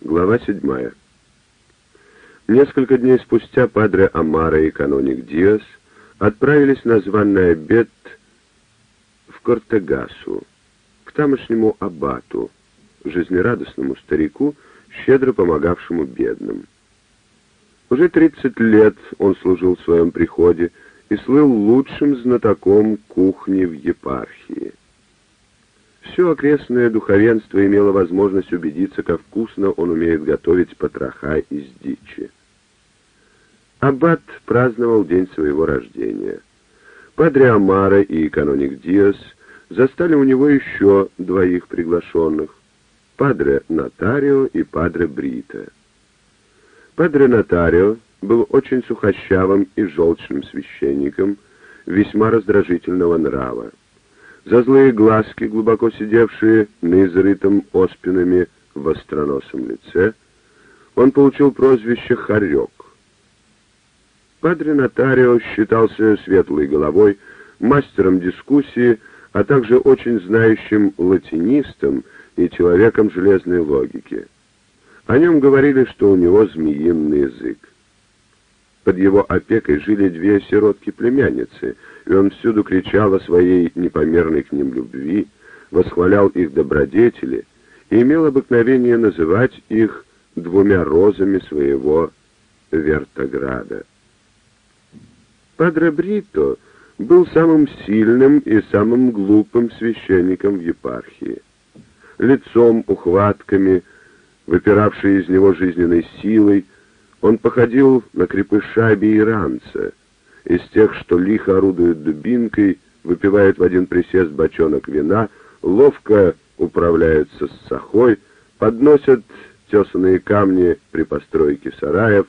Глава 7. Несколько дней спустя падре Амара и каноник Диас отправились на званный обед в Кортегасу, к тамошнему аббату, жизнерадостному старику, щедро помогавшему бедным. Уже 30 лет он служил в своем приходе и слыл лучшим знатоком кухни в епархии. Все окрестное духовенство имело возможность убедиться, как вкусно он умеет готовить потроха из дичи. Аббат праздновал день своего рождения. Падре Амара и каноник Диас застали у него еще двоих приглашенных — Падре Нотарио и Падре Брита. Падре Нотарио был очень сухощавым и желчным священником, весьма раздражительного нрава. За злые глазки, глубоко сидевшие на изрытом оспинами востроносом лице, он получил прозвище «Хорек». Падре Нотарио считался светлой головой, мастером дискуссии, а также очень знающим латинистом и человеком железной логики. О нем говорили, что у него змеиный язык. Под его опекой жили две сиротки-племянницы, и он всюду кричал о своей непомерной к ним любви, восхвалял их добродетели и имел обыкновение называть их двумя розами своего Вертограда. Падре Брито был самым сильным и самым глупым священником в епархии. Лицом, ухватками, выпиравшей из него жизненной силой, он походил на крепыша иранца, из тех, что лихо орудуют дубинкой, выпивают в один присест бочонок вина, ловко управляются с сахой, подносят тесанные камни при постройке сараев,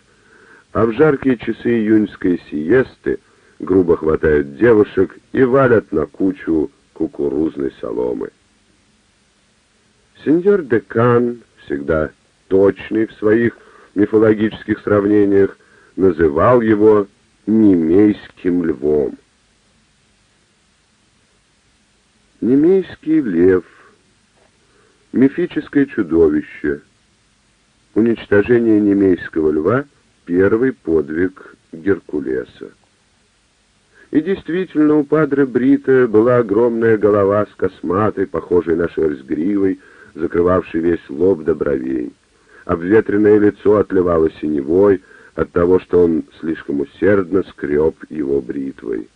а в жаркие часы июньской сиесты грубо хватают девушек и валят на кучу кукурузной соломы. Сеньор Декан, всегда точный в своих мифологических сравнениях, называл его немейским львом. Немейский лев, мифическое чудовище, уничтожение немейского льва — первый подвиг Геркулеса. И действительно, у падре Брита была огромная голова с косматой, похожей на шерсть гривой, закрывавшей весь лоб до бровей обветренное лицо отливало синевой от того, что он слишком усердно скреб его бритвой.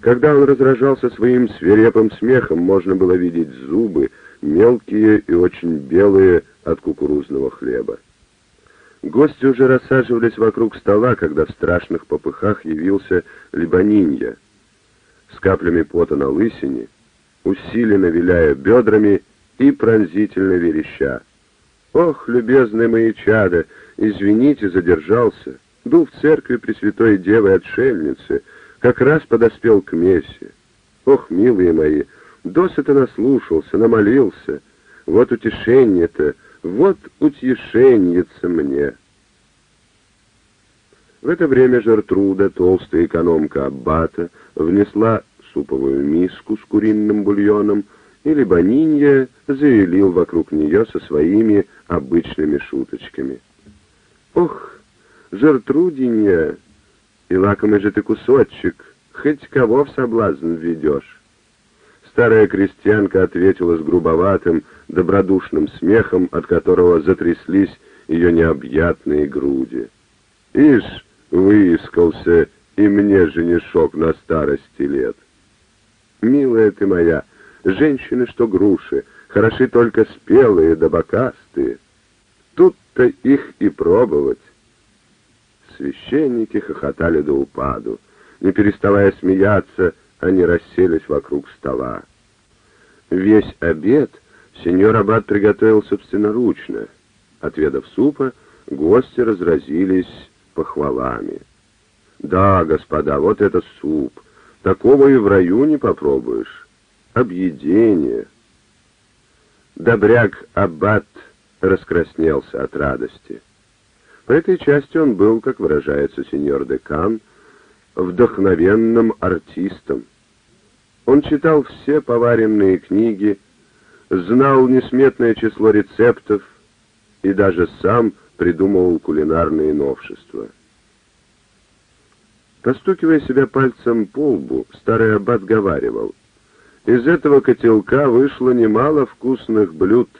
Когда он разражался своим свирепым смехом, можно было видеть зубы, мелкие и очень белые от кукурузного хлеба. Гости уже рассаживались вокруг стола, когда в страшных попыхах явился Либанинья. С каплями пота на лысине, усиленно виляя бедрами и пронзительно вереща. «Ох, любезные мои чада, извините, задержался. Был в церкви Пресвятой Девы Отшельницы, как раз подоспел к мессе. Ох, милые мои, досыта наслушался, намолился. Вот утешение-то, вот утешеньица мне». В это время Жертруда, толстая экономка Аббата, внесла суповую миску с куриным бульоном, и Лебанинья заявил вокруг нее со своими обычными шуточками. «Ох, Жертрудинья, и лакомый же ты кусочек, хоть кого в соблазн введешь!» Старая крестьянка ответила с грубоватым, добродушным смехом, от которого затряслись ее необъятные груди. «Ишь, выискался и мне женишок на старости лет!» «Милая ты моя!» Женщины, что груши, хороши только спелые да бокастые. Тут-то их и пробовать. Священники хохотали до упаду. Не переставая смеяться, они расселись вокруг стола. Весь обед сеньор Аббат приготовил собственноручно. Отведав супа, гости разразились похвалами. «Да, господа, вот это суп! Такого и в раю не попробуешь объедение. Добряк Аббат раскраснелся от радости. По этой части он был, как выражается сеньор Декан, вдохновенным артистом. Он читал все поваренные книги, знал несметное число рецептов, и даже сам придумывал кулинарные новшества. Постукивая себя пальцем по лбу, старый аббат говаривал, «Из этого котелка вышло немало вкусных блюд».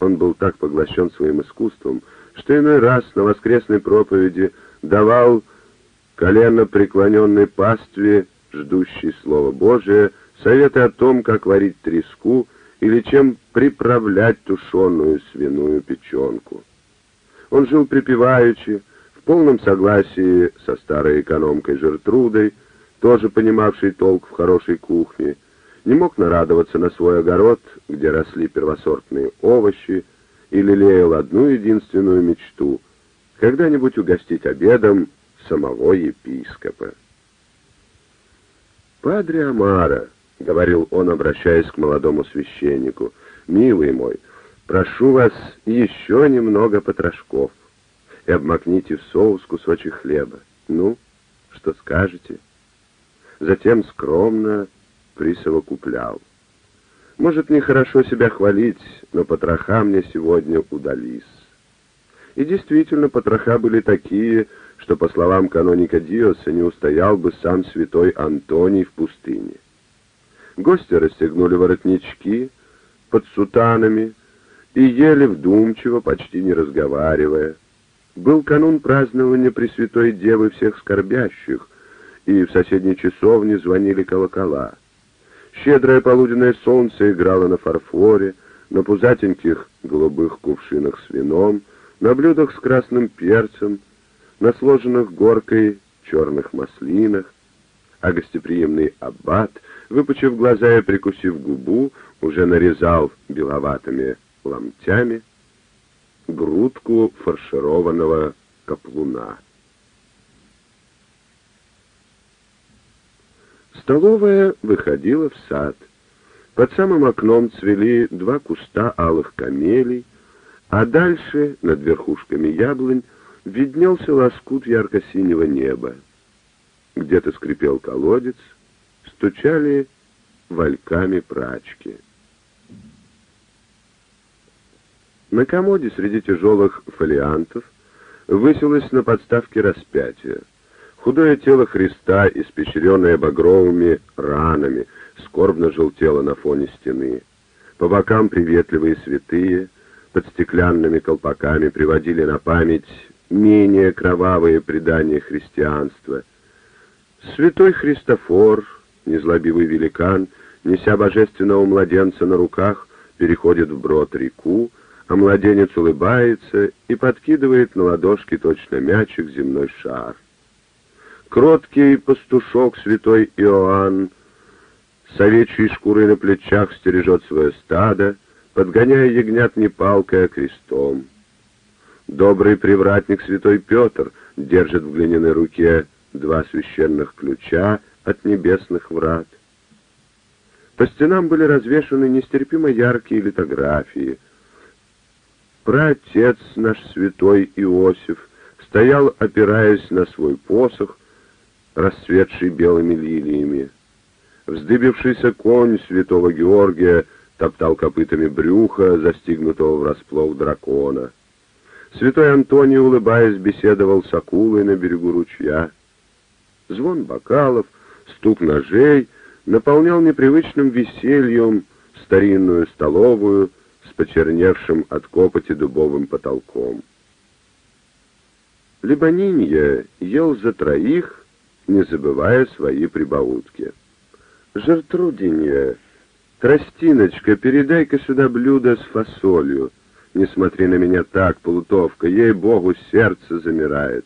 Он был так поглощен своим искусством, что иной раз на воскресной проповеди давал колено преклоненной пастве, ждущей Слова Божия, советы о том, как варить треску или чем приправлять тушеную свиную печенку. Он жил припеваючи, в полном согласии со старой экономкой Жертрудой, тоже понимавшей толк в хорошей кухне, не мог нарадоваться на свой огород, где росли первосортные овощи, и лелеял одну единственную мечту — когда-нибудь угостить обедом самого епископа. «Падре Амара», — говорил он, обращаясь к молодому священнику, — «милый мой, прошу вас еще немного потрошков и обмакните в соус кусочек хлеба. Ну, что скажете?» Затем скромно присовокуплял. «Может, нехорошо себя хвалить, но потроха мне сегодня удались». И действительно, потроха были такие, что, по словам каноника Диоса, не устоял бы сам святой Антоний в пустыне. Гости расстегнули воротнички под сутанами и ели вдумчиво, почти не разговаривая. Был канун празднования Пресвятой Девы всех скорбящих, и в соседней часовне звонили колокола. Щедрое полуденное солнце играло на фарфоре, на пузатеньких голубых кувшинах с вином, на блюдах с красным перцем, на сложенных горкой черных маслинах, а гостеприимный аббат, выпучив глаза и прикусив губу, уже нарезал беловатыми ломтями грудку фаршированного каплуна. Столовая выходила в сад. Под самым окном цвели два куста алых камелий, а дальше, над верхушками яблонь, виднелся лоскут ярко-синего неба. Где-то скрипел колодец, стучали вальками прачки. На комоде среди тяжелых фолиантов высилось на подставке распятие. Худое тело Христа, испещренное багровыми ранами, скорбно желтело на фоне стены. По бокам приветливые святые, под стеклянными колпаками приводили на память менее кровавые предания христианства. Святой Христофор, незлобивый великан, неся божественного младенца на руках, переходит в брод реку, а младенец улыбается и подкидывает на ладошки точно мячик земной шар. Кроткий пастушок святой Иоанн с овечьей шкурой на плечах стережет свое стадо, подгоняя ягнят не палкой, а крестом. Добрый привратник святой Петр держит в глиняной руке два священных ключа от небесных врат. По стенам были развешаны нестерпимо яркие литографии. Праотец наш святой Иосиф стоял, опираясь на свой посох, расцветший белыми лилиями. Вздыбившийся конь святого Георгия топтал копытами брюха, застигнутого врасплох дракона. Святой Антоний, улыбаясь, беседовал с акулой на берегу ручья. Звон бокалов, стук ножей наполнял непривычным весельем старинную столовую с почерневшим от копоти дубовым потолком. Либонинья ел за троих, не забывая свои прибаутки. «Жертрудинья, тростиночка, передай-ка сюда блюдо с фасолью», не смотри на меня так, полутовка, ей-богу, сердце замирает.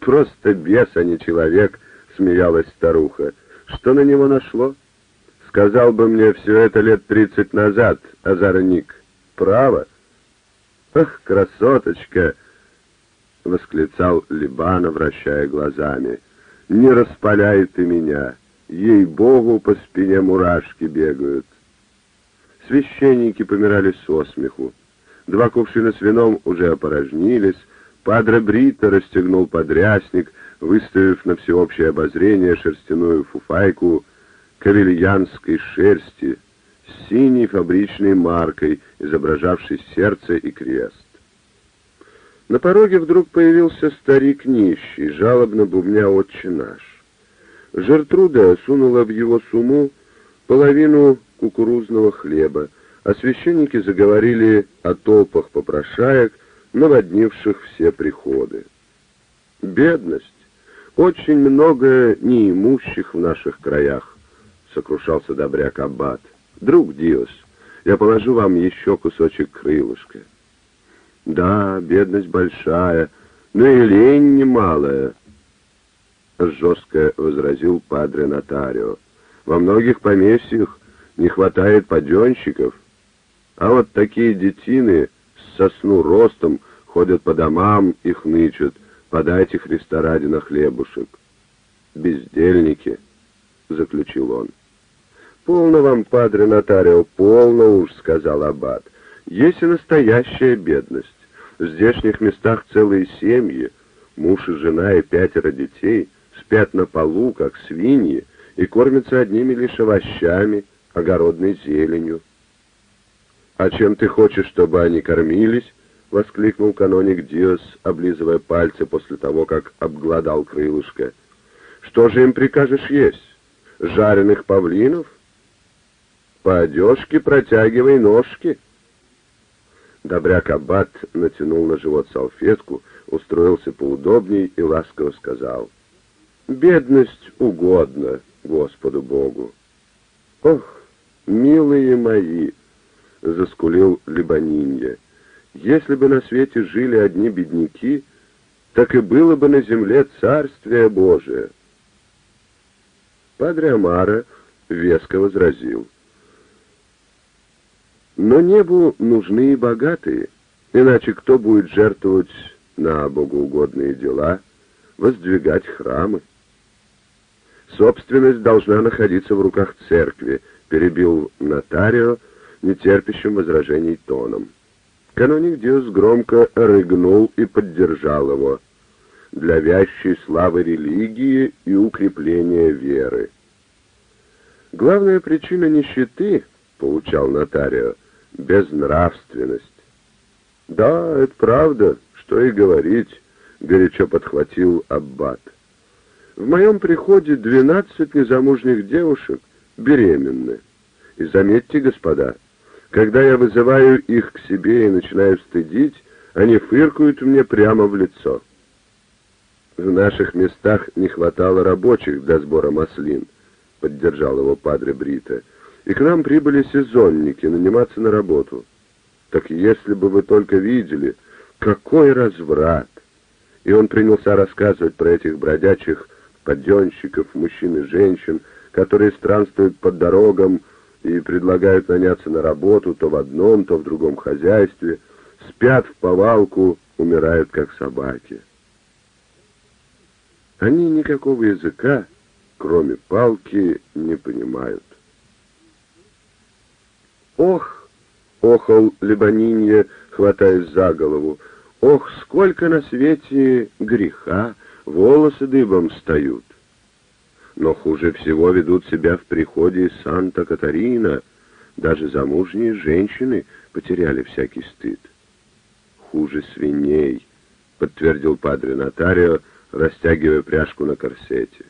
Просто бес, а не человек, смеялась старуха. Что на него нашло? Сказал бы мне все это лет тридцать назад, озорник. Право? Ах, красоточка! — восклицал Либана, вращая глазами. «Не распаляй ты меня! Ей-богу, по спине мурашки бегают!» Священники помирали со смеху. Два кувшина с вином уже опорожнились, Падре Брита расстегнул подрясник, выставив на всеобщее обозрение шерстяную фуфайку кавильянской шерсти, с синей фабричной маркой, изображавшей сердце и крест. На пороге вдруг появился старик нищий, жалобно бубня «Отче наш». Жертруда сунула в его сумму половину кукурузного хлеба, а священники заговорили о толпах попрошаек, наводнивших все приходы. Бедность, очень много неимущих в наших краях, сокрушался добряк Аббат. Друг Диос, я положу вам еще кусочек крылышка. Да, бедность большая, но и лень немалая, жестко возразил падре Нотарио. Во многих поместьях не хватает паденщиков, а вот такие детины с сосну ростом ходят по домам и хнычут, подайте Христа ради на хлебушек. Бездельники, заключил он. Полно вам, падре Нотарио, полно уж, сказал аббат. Есть и настоящая бедность. В здешних местах целые семьи, муж и жена и пятеро детей спят на полу, как свиньи, и кормятся одними лишь овощами, огородной зеленью. «А чем ты хочешь, чтобы они кормились?» — воскликнул каноник Диос, облизывая пальцы после того, как обглодал крылышко. «Что же им прикажешь есть? Жареных павлинов? По одежке протягивай ножки». Добряк Аббат натянул на живот салфетку, устроился поудобней и ласково сказал. «Бедность угодна Господу Богу». «Ох, милые мои!» — заскулил Лебанинья. «Если бы на свете жили одни бедняки, так и было бы на земле Царствие Божие». Падре Амара веско возразил. Но небу нужны и богатые, иначе кто будет жертвовать на богоугодные дела, воздвигать храмы? Собственность должна находиться в руках церкви, перебил нотарио, нетерпящим возражений тоном. Каноник Диос громко рыгнул и поддержал его для вящей славы религии и укрепления веры. Главная причина нищеты, поучал нотарио, безнравственность. Да, это правда, что и говорить, горячо подхватил аббат. В моем приходе двенадцать незамужних девушек беременны. И заметьте, господа, когда я вызываю их к себе и начинаю стыдить, они фыркают мне прямо в лицо. В наших местах не хватало рабочих для сбора маслин, поддержал его падре Брита и к нам прибыли сезонники наниматься на работу. Так если бы вы только видели, какой разврат! И он принялся рассказывать про этих бродячих подъемщиков, мужчин и женщин, которые странствуют по дорогам и предлагают наняться на работу то в одном, то в другом хозяйстве, спят в повалку, умирают как собаки. Они никакого языка, кроме палки, не понимают. «Ох!» — охал Лебанинье, хватаясь за голову. «Ох, сколько на свете греха! Волосы дыбом встают!» Но хуже всего ведут себя в приходе Санта-Катарина. Даже замужние женщины потеряли всякий стыд. «Хуже свиней», — подтвердил падре Нотарио, растягивая пряжку на корсете.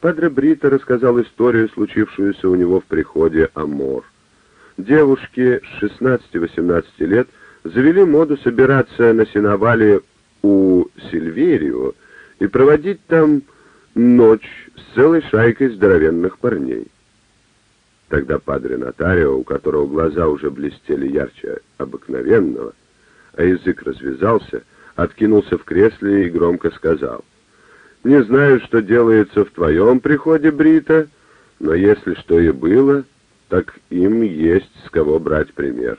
Падре Брита рассказал историю, случившуюся у него в приходе Амор. Девушки с 16-18 лет завели моду собираться на сеновале у Сильверио и проводить там ночь с целой шайкой здоровенных парней. Тогда падре Нотарио, у которого глаза уже блестели ярче обыкновенного, а язык развязался, откинулся в кресле и громко сказал, «Не знаю, что делается в твоем приходе, Брита, но если что и было, так им есть с кого брать пример.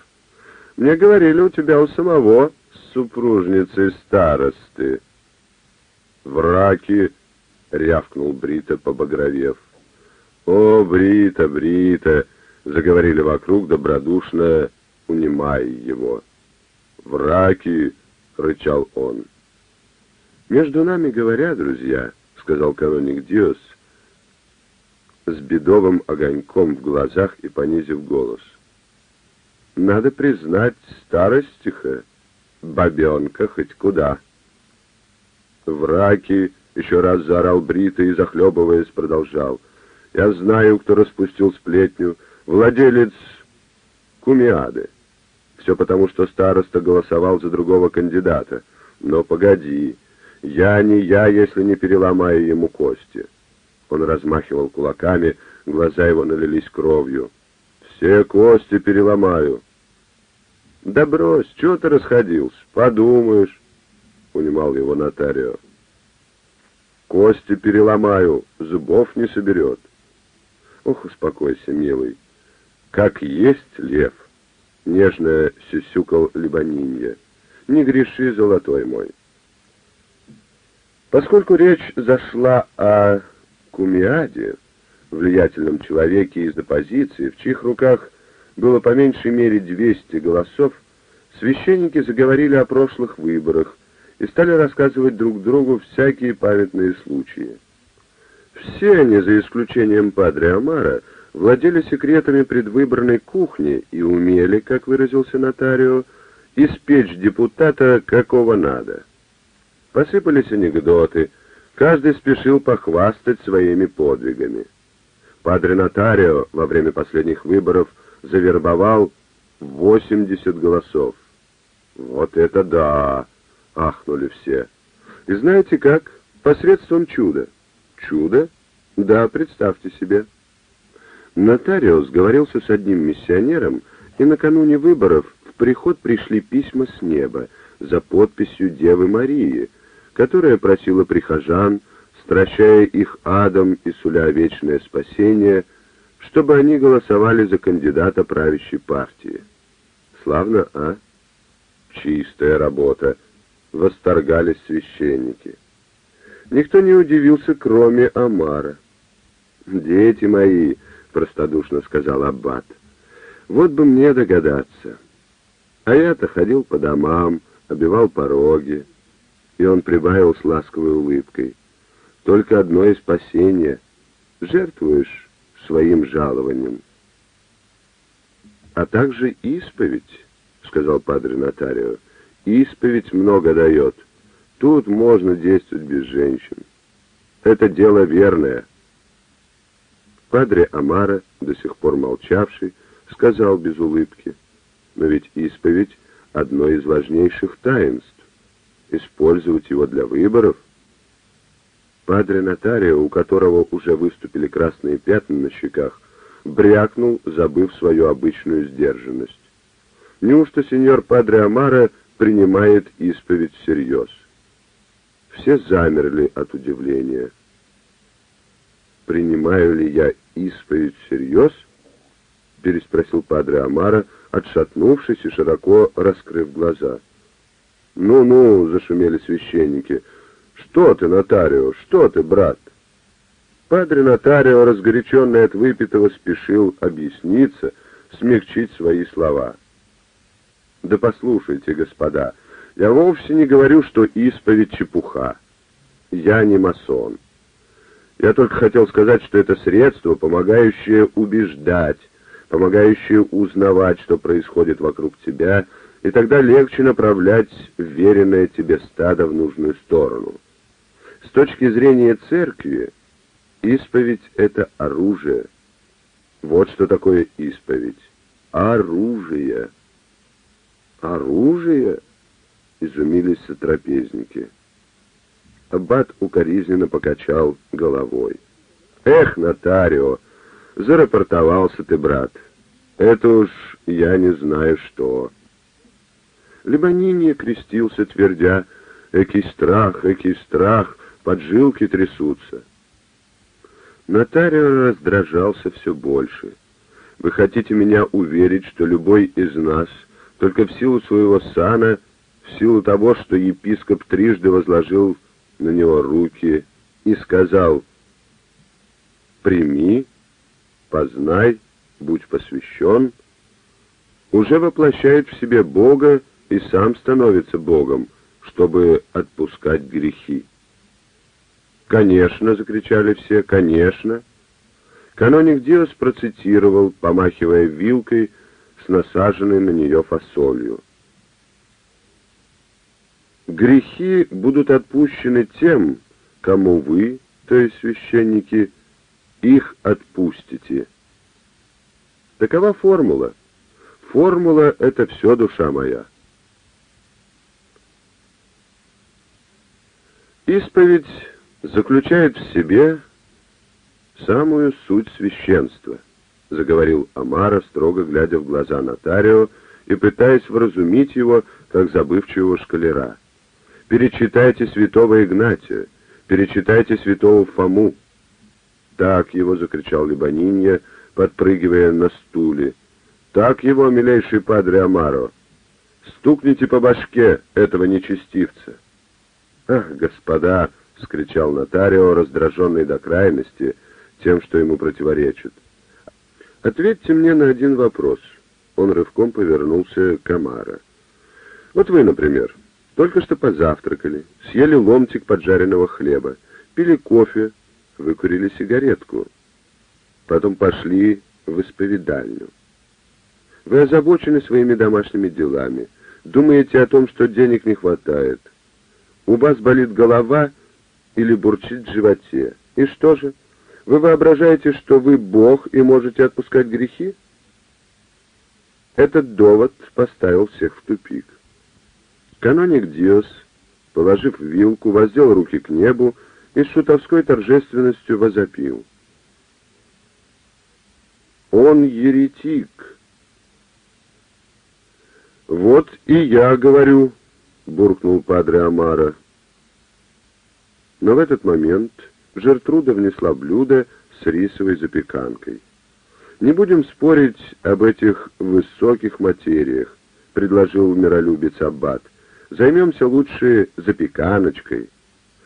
Мне говорили, у тебя у самого супружницы старосты. Враки, рявкнул Брита, побагровев. О, Брита, Брита, заговорили вокруг, добродушно унимая его. Враки, рычал он. Между нами говоря, друзья, сказал каноник Диос, с бедовым огоньком в глазах и понизив голос. «Надо признать, старостиха, бабенка хоть куда». «Враки!» — еще раз заорал Брита и, захлебываясь, продолжал. «Я знаю, кто распустил сплетню. Владелец Кумиады. Все потому, что староста голосовал за другого кандидата. Но погоди, я не я, если не переломаю ему кости». Он размахивал кулаками, глаза его налились кровью. «Все кости переломаю». «Да брось, чего ты расходился? Подумаешь», — унимал его нотарио. «Кости переломаю, зубов не соберет». «Ох, успокойся, милый. Как есть лев», — нежно сюсюкал Либанинья. «Не греши, золотой мой». Поскольку речь зашла о Кумиаде, влиятельном человеке из оппозиции, в чьих руках было по меньшей мере 200 голосов, священники заговорили о прошлых выборах и стали рассказывать друг другу всякие памятные случаи. Все они, за исключением Падре Амара, владели секретами предвыборной кухни и умели, как выразился нотарио, испечь депутата какого надо. Посыпались анекдоты, Каждый спешил похвастать своими подвигами. Падре Нотарио во время последних выборов завербовал 80 голосов. «Вот это да!» — ахнули все. «И знаете как? Посредством чуда». «Чудо? Да, представьте себе». Нотариус говорился с одним миссионером, и накануне выборов в приход пришли письма с неба за подписью Девы Марии — которая просила прихожан, стращая их адом и суля вечное спасение, чтобы они голосовали за кандидата правящей партии. Славно, а? Чистая работа, восторгались священники. Никто не удивился, кроме Амара. «Дети мои», — простодушно сказал Аббат, — «вот бы мне догадаться. А я-то ходил по домам, обивал пороги, и он прибавил с ласковой улыбкой. «Только одно из спасения. Жертвуешь своим жалованием». «А также исповедь», — сказал падре Нотарио. «Исповедь много дает. Тут можно действовать без женщин. Это дело верное». Падре Амара, до сих пор молчавший, сказал без улыбки, «Но ведь исповедь — одно из важнейших таинств использовать его для выборов? Падре Нотарио, у которого уже выступили красные пятна на щеках, брякнул, забыв свою обычную сдержанность. Неужто сеньор Падре Амара принимает исповедь всерьез? Все замерли от удивления. «Принимаю ли я исповедь всерьез?» — переспросил Падре Амара, отшатнувшись и широко раскрыв глаза — «Ну-ну», — зашумели священники, — «что ты, нотарио, что ты, брат?» Падре нотарио, разгоряченный от выпитого, спешил объясниться, смягчить свои слова. «Да послушайте, господа, я вовсе не говорю, что исповедь чепуха. Я не масон. Я только хотел сказать, что это средство, помогающее убеждать, помогающее узнавать, что происходит вокруг тебя, — и тогда легче направлять веренное тебе стадо в нужную сторону. С точки зрения церкви, исповедь — это оружие. Вот что такое исповедь. Оружие. Оружие? Изумились сотрапезники. Аббат укоризненно покачал головой. «Эх, нотарио, зарапортовался ты, брат. Это уж я не знаю что». Лебанинья крестился, твердя «Экий страх, экий страх, поджилки трясутся». Нотарио раздражался все больше. «Вы хотите меня уверить, что любой из нас, только в силу своего сана, в силу того, что епископ трижды возложил на него руки и сказал «Прими, познай, будь посвящен», уже воплощает в себе Бога и сам становится Богом, чтобы отпускать грехи. «Конечно!» — закричали все, «конечно!» Каноник Диос процитировал, помахивая вилкой с насаженной на нее фасолью. «Грехи будут отпущены тем, кому вы, то есть священники, их отпустите». Такова формула. Формула — это все, душа моя. Исповедь заключает в себе самую суть священства, заговорил Амара, строго глядя в глаза нотарио и пытаясь вразумить его, как забывчивого шкалера. «Перечитайте святого Игнатия, перечитайте святого Фому». «Так его!» — закричал Либанинья, подпрыгивая на стуле. «Так его, милейший падре Амаро! Стукните по башке этого нечестивца!» «Ах, господа!» — вскричал нотарио, раздраженный до крайности тем, что ему противоречит. «Ответьте мне на один вопрос». Он рывком повернулся к Амара. «Вот вы, например, только что позавтракали, съели ломтик поджаренного хлеба, пили кофе, выкурили сигаретку, потом пошли в исповедальню. Вы озабочены своими домашними делами, думаете о том, что денег не хватает, у вас болит голова или бурчит в животе. И что же? Вы воображаете, что вы Бог и можете отпускать грехи? Этот довод поставил всех в тупик. Каноник Диос, положив вилку, воздел руки к небу и с шутовской торжественностью возопил. «Он еретик!» «Вот и я говорю», — буркнул падре Амара. Но в этот момент Жертруда внесла блюдо с рисовой запеканкой. «Не будем спорить об этих высоких материях», — предложил миролюбец Аббат. «Займемся лучше запеканочкой.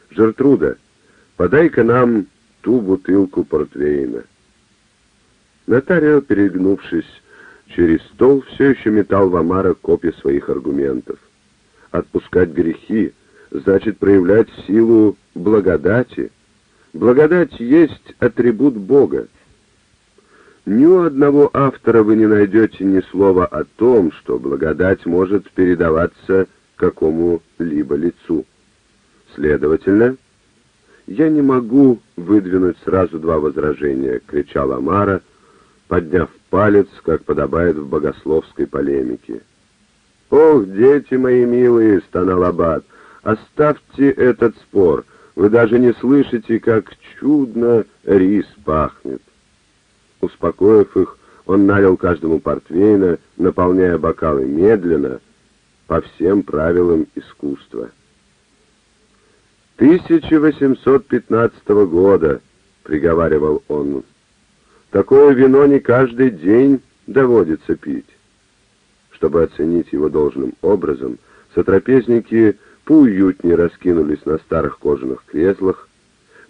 Жертруда, подай-ка нам ту бутылку портвейна». Нотарио, перегнувшись через стол, все еще метал в Амара копья своих аргументов. Отпускать грехи значит проявлять силу благодати. Благодать есть атрибут Бога. Ни у одного автора вы не найдете ни слова о том, что благодать может передаваться какому-либо лицу. Следовательно, я не могу выдвинуть сразу два возражения, кричал Амара, подняв палец, как подобает в богословской полемике. «Ох, дети мои милые!» — стонал Аббат. «Оставьте этот спор. Вы даже не слышите, как чудно рис пахнет». Успокоив их, он налил каждому портвейна, наполняя бокалы медленно, по всем правилам искусства. 1815 года, приговаривал он. Такое вино не каждый день доводится пить. Чтобы оценить его должным образом, сотрапезники поуютнее раскинулись на старых кожаных креслах,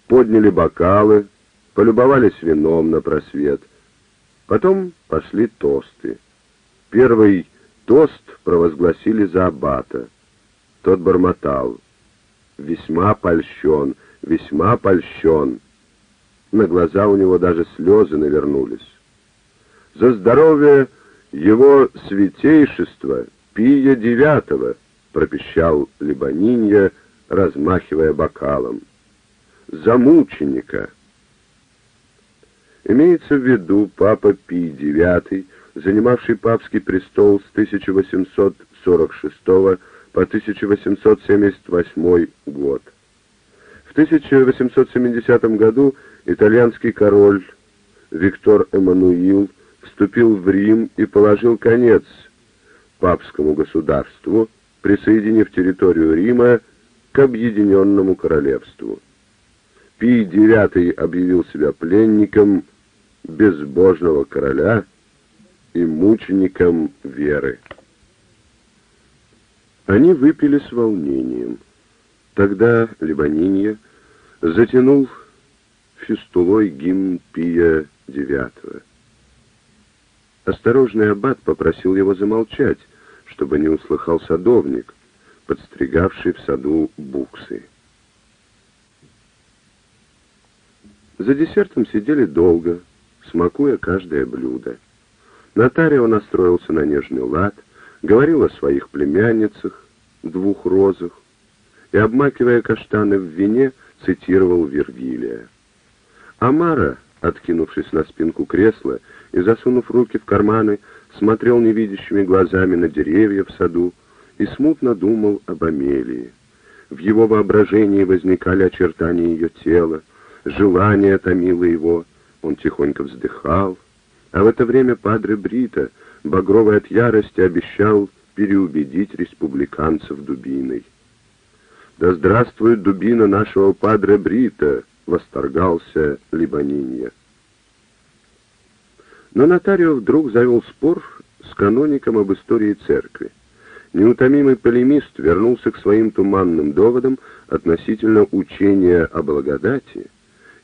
подняли бокалы, полюбовались вином на просвет. Потом пошли тосты. Первый тост провозгласили за аббата. Тот бормотал. «Весьма польщен, весьма польщен». На глаза у него даже слезы навернулись. «За здоровье его святейшества Пия девятого!» пропищал Либанинья, размахивая бокалом. «За мученика!» Имеется в виду папа Пий IX, занимавший папский престол с 1846 по 1878 год. В 1870 году итальянский король Виктор Эммануил вступил в Рим и положил конец папскому государству, присоединив территорию Рима к объединенному королевству. Пий IX объявил себя пленником безбожного короля и мучеником веры. Они выпили с волнением. Тогда Либанинья затянул фистулой гимн Пия IX. Осторожный аббат попросил его замолчать, чтобы не услыхал садовник, подстригавший в саду буксы. За десертом сидели долго, смакуя каждое блюдо. Нотарио настроился на нежный лад, говорил о своих племянницах, двух розах, и, обмакивая каштаны в вине, цитировал Вергилия. Амара, откинувшись на спинку кресла и засунув руки в карманы, смотрел невидящими глазами на деревья в саду и смутно думал об Амелии. В его воображении возникали очертания ее тела, желание томило его, он тихонько вздыхал, а в это время Падре Брита, багровый от ярости, обещал переубедить республиканцев дубиной. «Да здравствует дубина нашего Падре Брита!» — восторгался Либанинья. Но нотарио вдруг завел спор с каноником об истории церкви. Неутомимый полемист вернулся к своим туманным доводам относительно учения о благодати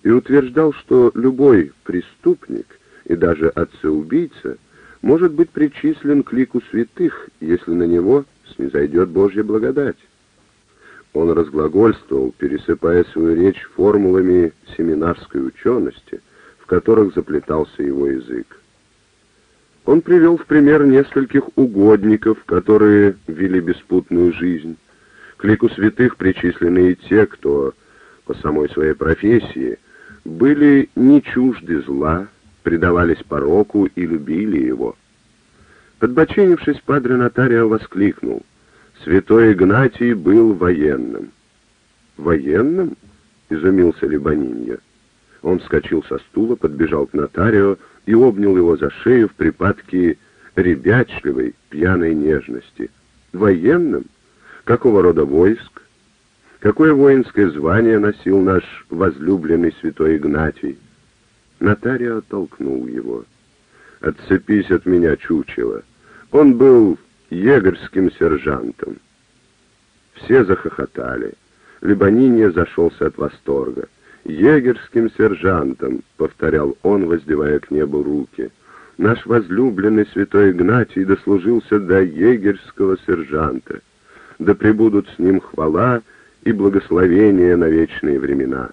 и утверждал, что любой преступник и даже отца-убийца может быть причислен к лику святых, если на него снизойдет Божья благодать. Он разглагольствовал, пересыпая свою речь формулами семинарской учености, в которых заплетался его язык. Он привел в пример нескольких угодников, которые вели беспутную жизнь. К лику святых причислены и те, кто по самой своей профессии были не чужды зла, предавались пороку и любили его. Подбоченившись, падре Нотарио воскликнул — Святой Игнатий был военным. «Военным?» — изумился Лебанинья. Он вскочил со стула, подбежал к нотарио и обнял его за шею в припадке ребячливой, пьяной нежности. «Военным? Какого рода войск? Какое воинское звание носил наш возлюбленный святой Игнатий?» Нотарио оттолкнул его. «Отцепись от меня, чучело. Он был егерским сержантом. Все захохотали. Лебанинья зашелся от восторга. «Егерским сержантом», — повторял он, воздевая к небу руки. «Наш возлюбленный святой Игнатий дослужился до егерского сержанта. Да пребудут с ним хвала и благословение на вечные времена».